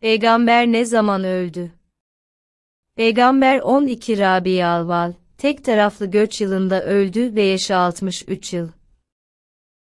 Peygamber ne zaman öldü? Peygamber 12 Rabi'al Tek taraflı göç yılında öldü ve yaşı 63 yıl.